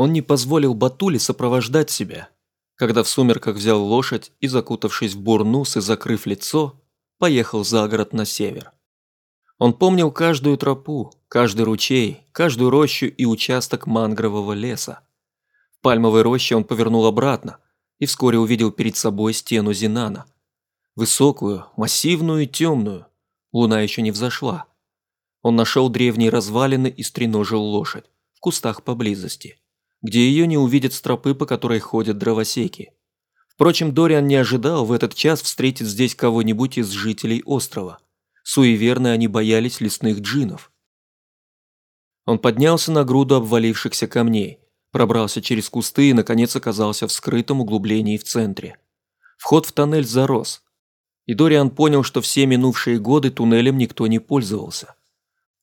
Он не позволил Батуле сопровождать себя. Когда в сумерках взял лошадь и, закутавшись в бурнус и закрыв лицо, поехал за город на север. Он помнил каждую тропу, каждый ручей, каждую рощу и участок мангрового леса. В пальмовой роще он повернул обратно и вскоре увидел перед собой стену Зинана. Высокую, массивную и темную. Луна еще не взошла. Он нашел древние развалины и стреножил лошадь в кустах поблизости, где ее не увидят с по которой ходят дровосеки. Впрочем, Дориан не ожидал в этот час встретить здесь кого-нибудь из жителей острова. Суеверно они боялись лесных джинов. Он поднялся на груду обвалившихся камней, пробрался через кусты и, наконец, оказался в скрытом углублении в центре. Вход в тоннель зарос, и Дориан понял, что все минувшие годы туннелем никто не пользовался.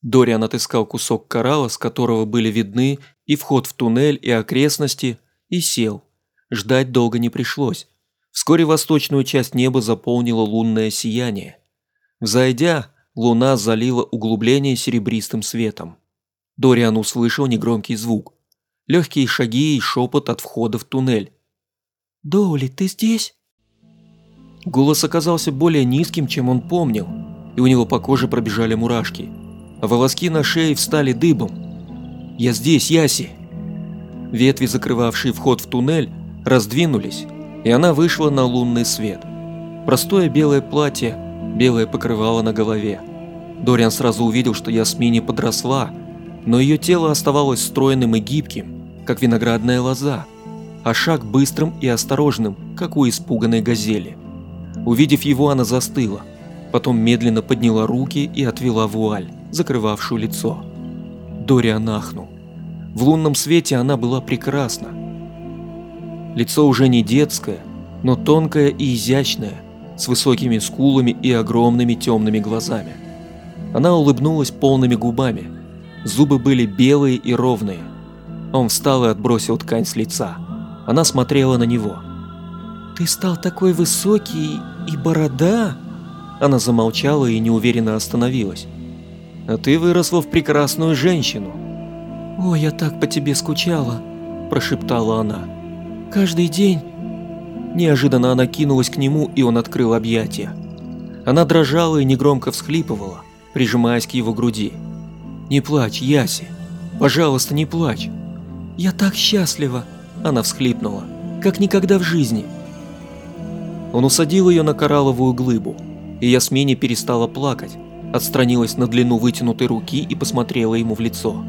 Дориан отыскал кусок коралла, с которого были видны и вход в туннель, и окрестности, и сел. Ждать долго не пришлось. Вскоре восточную часть неба заполнило лунное сияние. Взойдя, луна залила углубление серебристым светом. Дориан услышал негромкий звук. Легкие шаги и шепот от входа в туннель. «Доули, ты здесь?» Голос оказался более низким, чем он помнил, и у него по коже пробежали мурашки а волоски на шее встали дыбом. «Я здесь, Яси!» Ветви, закрывавшие вход в туннель, раздвинулись, и она вышла на лунный свет. Простое белое платье, белое покрывало на голове. Дориан сразу увидел, что Ясмини подросла, но ее тело оставалось стройным и гибким, как виноградная лоза, а шаг быстрым и осторожным, как у испуганной газели. Увидев его, она застыла, потом медленно подняла руки и отвела вуаль закрывавшую лицо. Дориан ахнул. В лунном свете она была прекрасна. Лицо уже не детское, но тонкое и изящное, с высокими скулами и огромными темными глазами. Она улыбнулась полными губами. Зубы были белые и ровные. Он встал и отбросил ткань с лица. Она смотрела на него. «Ты стал такой высокий и борода?» Она замолчала и неуверенно остановилась а ты выросла в прекрасную женщину». «О, я так по тебе скучала», – прошептала она. «Каждый день...» Неожиданно она кинулась к нему, и он открыл объятия. Она дрожала и негромко всхлипывала, прижимаясь к его груди. «Не плачь, Яси! Пожалуйста, не плачь!» «Я так счастлива!» – она всхлипнула. «Как никогда в жизни!» Он усадил ее на коралловую глыбу, и Ясмине перестала плакать, отстранилась на длину вытянутой руки и посмотрела ему в лицо.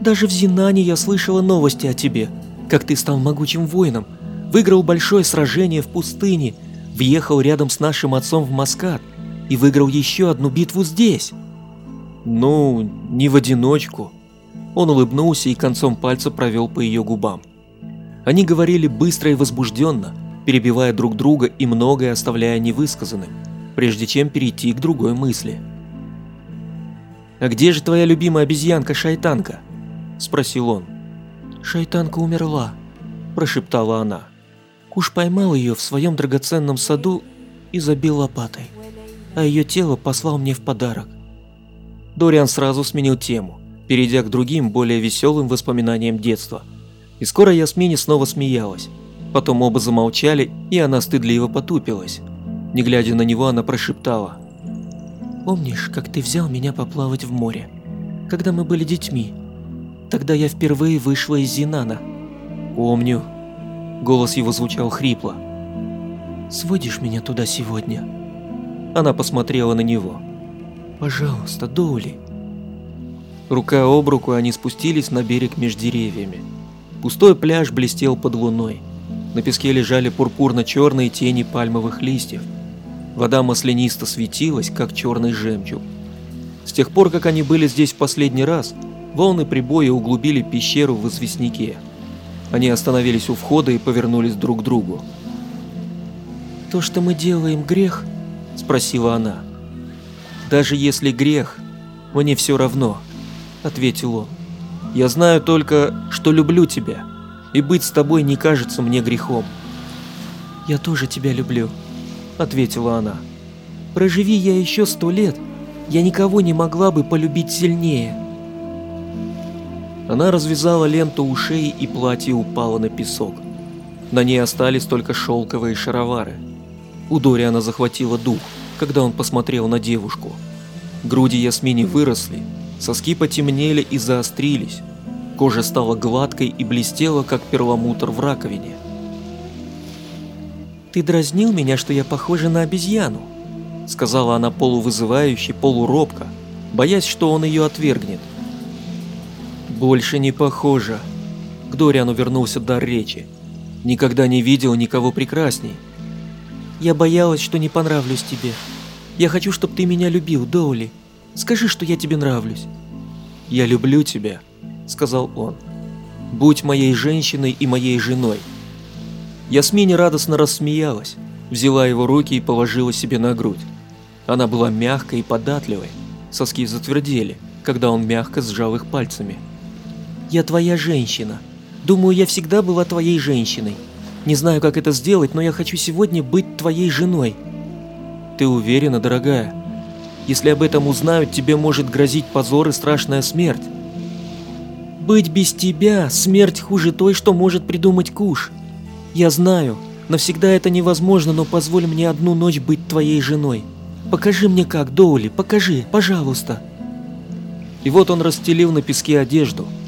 «Даже в Зинане я слышала новости о тебе, как ты стал могучим воином, выиграл большое сражение в пустыне, въехал рядом с нашим отцом в Маскат и выиграл еще одну битву здесь». «Ну, не в одиночку». Он улыбнулся и концом пальца провел по ее губам. Они говорили быстро и возбужденно, перебивая друг друга и многое оставляя невысказанным прежде чем перейти к другой мысли. «А где же твоя любимая обезьянка-шайтанка?» – спросил он. «Шайтанка умерла», – прошептала она. Куш поймал ее в своем драгоценном саду и забил лопатой, а ее тело послал мне в подарок. Дориан сразу сменил тему, перейдя к другим, более веселым воспоминаниям детства. И скоро Ясмине снова смеялась. Потом оба замолчали, и она стыдливо потупилась. Не глядя на него, она прошептала. «Помнишь, как ты взял меня поплавать в море, когда мы были детьми? Тогда я впервые вышла из Зинана». «Помню». Голос его звучал хрипло. «Сводишь меня туда сегодня?» Она посмотрела на него. «Пожалуйста, Доули». Рука об руку они спустились на берег между деревьями. Пустой пляж блестел под луной. На песке лежали пурпурно-черные тени пальмовых листьев. Вода маслянисто светилась, как черный жемчуг. С тех пор, как они были здесь в последний раз, волны прибоя углубили пещеру в известняке. Они остановились у входа и повернулись друг к другу. «То, что мы делаем, грех?» – спросила она. «Даже если грех, мне все равно», – ответил он. «Я знаю только, что люблю тебя, и быть с тобой не кажется мне грехом». «Я тоже тебя люблю», ответила она. Проживи я еще сто лет, я никого не могла бы полюбить сильнее. Она развязала ленту у шеи и платье упало на песок. На ней остались только шелковые шаровары. У Дориана захватило дух, когда он посмотрел на девушку. Груди Ясмини выросли, соски потемнели и заострились. Кожа стала гладкой и блестела, как перламутр в раковине. «Ты дразнил меня, что я похожа на обезьяну», сказала она полувызывающе, полуробко, боясь, что он ее отвергнет. «Больше не похожа». К Дориану вернулся дар речи. Никогда не видел никого прекрасней. Я боялась, что не понравлюсь тебе. Я хочу, чтобы ты меня любил, Доули. Скажи, что я тебе нравлюсь. Я люблю тебя, сказал он. Будь моей женщиной и моей женой. Ясмине радостно рассмеялась, взяла его руки и положила себе на грудь. Она была мягкой и податливой, соски затвердели, когда он мягко сжал их пальцами. «Я твоя женщина», Думаю, я всегда была твоей женщиной. Не знаю, как это сделать, но я хочу сегодня быть твоей женой. Ты уверена, дорогая? Если об этом узнают, тебе может грозить позор и страшная смерть. Быть без тебя – смерть хуже той, что может придумать Куш. Я знаю, навсегда это невозможно, но позволь мне одну ночь быть твоей женой. Покажи мне как, Доули, покажи, пожалуйста. И вот он расстелил на песке одежду –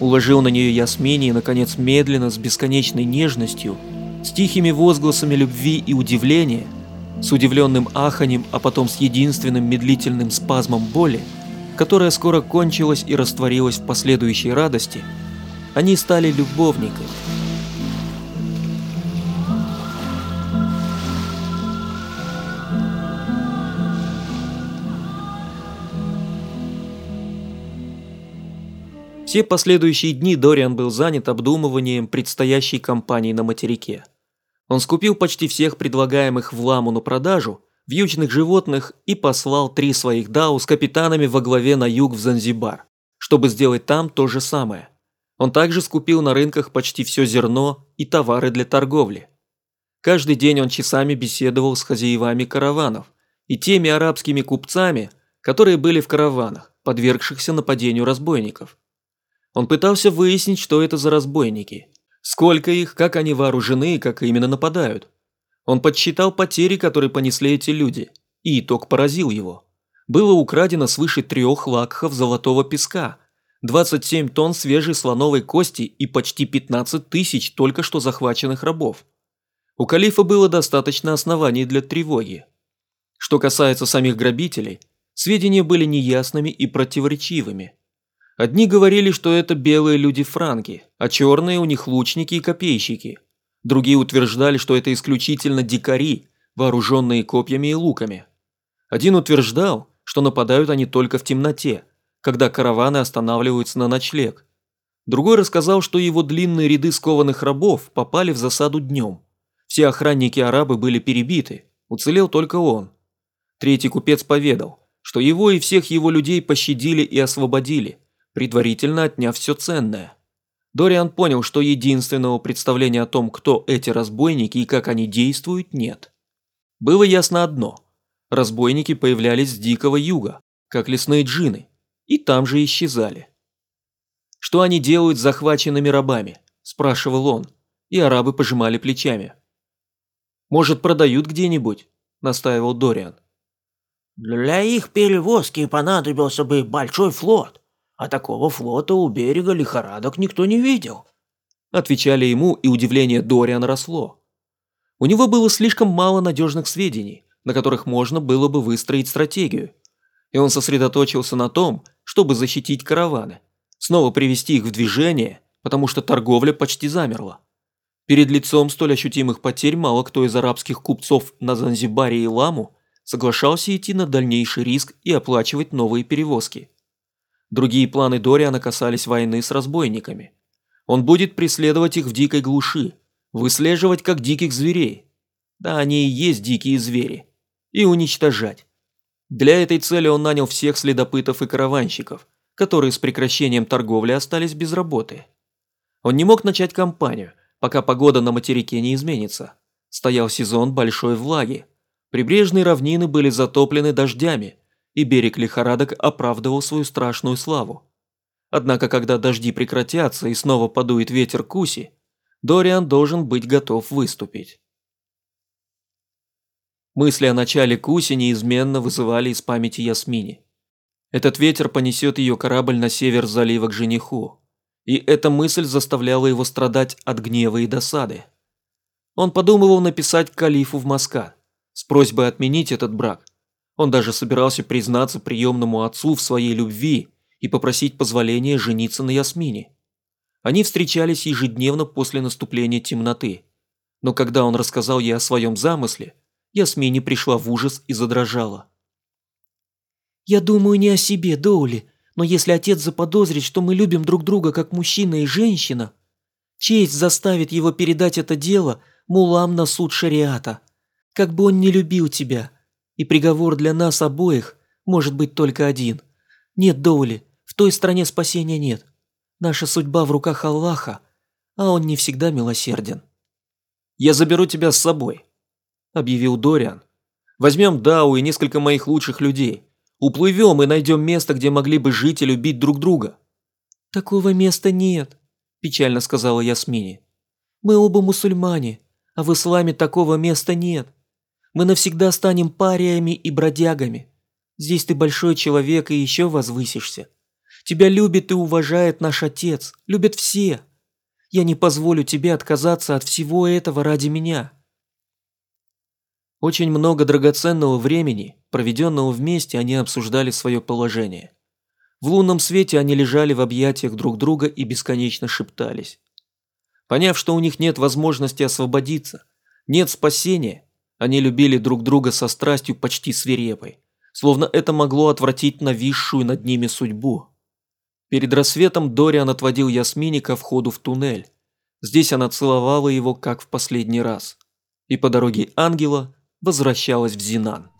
Уложил на нее Ясмини и, наконец, медленно, с бесконечной нежностью, с тихими возгласами любви и удивления, с удивленным аханем, а потом с единственным медлительным спазмом боли, которая скоро кончилась и растворилась в последующей радости, они стали любовниками. Все последующие дни Дориан был занят обдумыванием предстоящей кампании на материке. Он скупил почти всех предлагаемых в ламу на продажу вьючных животных и послал три своих дау с капитанами во главе на юг в Занзибар, чтобы сделать там то же самое. Он также скупил на рынках почти все зерно и товары для торговли. Каждый день он часами беседовал с хозяевами караванов и теми арабскими купцами, которые были в караванах, подвергшихся нападению разбойников. Он пытался выяснить, что это за разбойники. Сколько их, как они вооружены и как именно нападают. Он подсчитал потери, которые понесли эти люди, и итог поразил его. Было украдено свыше трех лакхов золотого песка, 27 тонн свежей слоновой кости и почти 15 тысяч только что захваченных рабов. У калифа было достаточно оснований для тревоги. Что касается самих грабителей, сведения были неясными и противоречивыми – Одни говорили, что это белые люди-франки, а черные у них лучники и копейщики. Другие утверждали, что это исключительно дикари, вооруженные копьями и луками. Один утверждал, что нападают они только в темноте, когда караваны останавливаются на ночлег. Другой рассказал, что его длинные ряды скованных рабов попали в засаду днем. Все охранники-арабы были перебиты, уцелел только он. Третий купец поведал, что его и всех его людей пощадили и освободили, предварительно отняв все ценное. Дориан понял, что единственного представления о том, кто эти разбойники и как они действуют, нет. Было ясно одно – разбойники появлялись с дикого юга, как лесные джины, и там же исчезали. «Что они делают с захваченными рабами?» – спрашивал он, и арабы пожимали плечами. «Может, продают где-нибудь?» – настаивал Дориан. «Для их перевозки понадобился бы большой флот а такого флота у берега лихорадок никто не видел. Отвечали ему, и удивление Дориан росло. У него было слишком мало надежных сведений, на которых можно было бы выстроить стратегию. И он сосредоточился на том, чтобы защитить караваны, снова привести их в движение, потому что торговля почти замерла. Перед лицом столь ощутимых потерь мало кто из арабских купцов на Занзибаре и Ламу соглашался идти на дальнейший риск и оплачивать новые перевозки. Другие планы Дориана касались войны с разбойниками. Он будет преследовать их в дикой глуши, выслеживать как диких зверей. Да, они и есть дикие звери. И уничтожать. Для этой цели он нанял всех следопытов и караванщиков, которые с прекращением торговли остались без работы. Он не мог начать кампанию, пока погода на материке не изменится. Стоял сезон большой влаги. Прибрежные равнины были затоплены дождями, и берег лихорадок оправдывал свою страшную славу. Однако, когда дожди прекратятся и снова подует ветер Куси, Дориан должен быть готов выступить. Мысли о начале Куси неизменно вызывали из памяти Ясмини. Этот ветер понесет ее корабль на север залива к жениху. И эта мысль заставляла его страдать от гнева и досады. Он подумывал написать калифу в Маскат с просьбой отменить этот брак. Он даже собирался признаться приемному отцу в своей любви и попросить позволения жениться на Ясмине. Они встречались ежедневно после наступления темноты. Но когда он рассказал ей о своем замысле, Ясмине пришла в ужас и задрожала. «Я думаю не о себе, Доули, но если отец заподозрит, что мы любим друг друга как мужчина и женщина, честь заставит его передать это дело мулам на суд шариата. Как бы он не любил тебя, и приговор для нас обоих может быть только один. Нет, Доули, в той стране спасения нет. Наша судьба в руках Аллаха, а он не всегда милосерден. «Я заберу тебя с собой», – объявил Дориан. «Возьмем Дау и несколько моих лучших людей. Уплывем и найдем место, где могли бы жить и любить друг друга». «Такого места нет», – печально сказала Ясмини. «Мы оба мусульмане, а в исламе такого места нет. Мы навсегда станем париями и бродягами. Здесь ты большой человек и еще возвысишься. Тебя любит и уважает наш отец, любят все. Я не позволю тебе отказаться от всего этого ради меня». Очень много драгоценного времени, проведенного вместе, они обсуждали свое положение. В лунном свете они лежали в объятиях друг друга и бесконечно шептались. Поняв, что у них нет возможности освободиться, нет спасения, они любили друг друга со страстью почти свирепой, словно это могло отвратить нависшую над ними судьбу. Перед рассветом Дориан отводил Ясмини ко входу в туннель. Здесь она целовала его, как в последний раз. И по дороге ангела возвращалась в Зинан.